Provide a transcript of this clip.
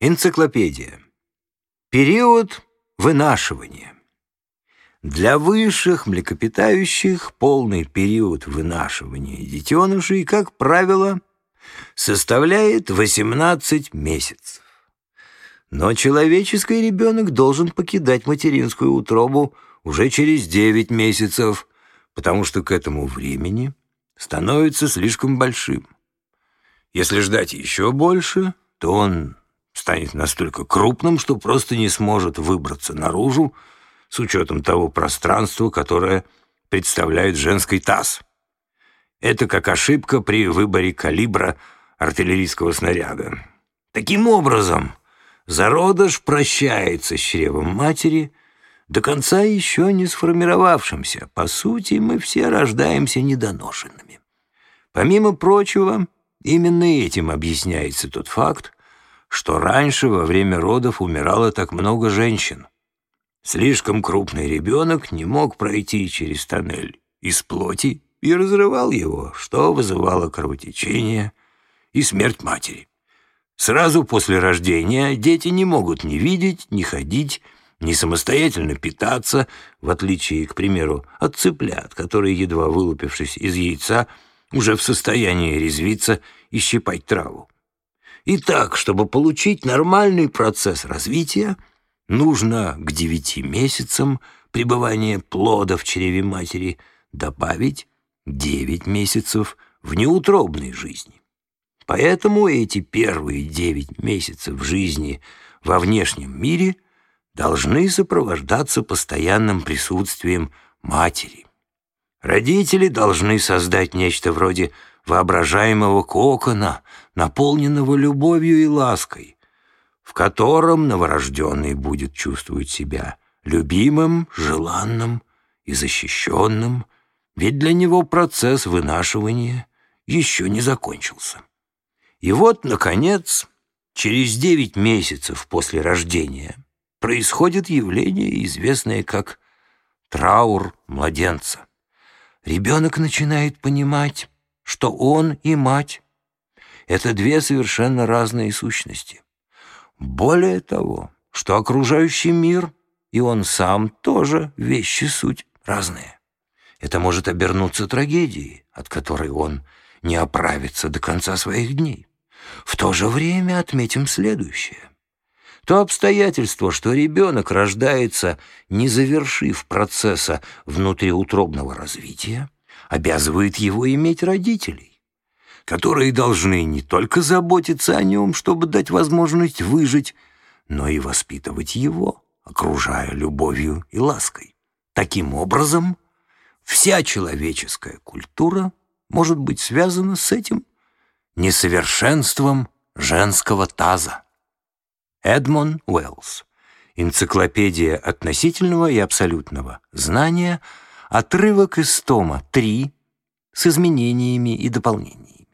Энциклопедия. Период вынашивания. Для высших млекопитающих полный период вынашивания детенышей, как правило, составляет 18 месяцев. Но человеческий ребенок должен покидать материнскую утробу уже через 9 месяцев, потому что к этому времени становится слишком большим. Если ждать еще больше, то он станет настолько крупным, что просто не сможет выбраться наружу с учетом того пространства, которое представляет женский таз. Это как ошибка при выборе калибра артиллерийского снаряда. Таким образом, зародыш прощается с чревом матери, до конца еще не сформировавшимся. По сути, мы все рождаемся недоношенными. Помимо прочего, именно этим объясняется тот факт, что раньше во время родов умирало так много женщин. Слишком крупный ребенок не мог пройти через тоннель из плоти и разрывал его, что вызывало кровотечение и смерть матери. Сразу после рождения дети не могут ни видеть, ни ходить, ни самостоятельно питаться, в отличие, к примеру, от цыплят, которые, едва вылупившись из яйца, уже в состоянии резвиться и щипать траву. Итак, чтобы получить нормальный процесс развития, нужно к девяти месяцам пребывания плода в чреве матери добавить девять месяцев в неутробной жизни. Поэтому эти первые девять месяцев жизни во внешнем мире должны сопровождаться постоянным присутствием матери. Родители должны создать нечто вроде воображаемого кокона, наполненного любовью и лаской, в котором новорожденный будет чувствовать себя любимым, желанным и защищенным, ведь для него процесс вынашивания еще не закончился. И вот, наконец, через девять месяцев после рождения происходит явление, известное как траур младенца. Ребенок начинает понимать, что он и мать — это две совершенно разные сущности. Более того, что окружающий мир и он сам тоже вещи суть разные. Это может обернуться трагедией, от которой он не оправится до конца своих дней. В то же время отметим следующее. То обстоятельство, что ребенок рождается, не завершив процесса внутриутробного развития, обязывает его иметь родителей, которые должны не только заботиться о нем, чтобы дать возможность выжить, но и воспитывать его, окружая любовью и лаской. Таким образом, вся человеческая культура может быть связана с этим несовершенством женского таза. Эдмон Уэллс. Энциклопедия относительного и абсолютного знания – Отрывок из тома 3 с изменениями и дополнениями.